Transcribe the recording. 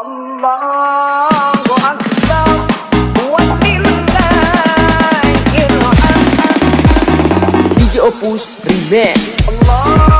Allahu Akbar Walillah DJ Opus Remix Allah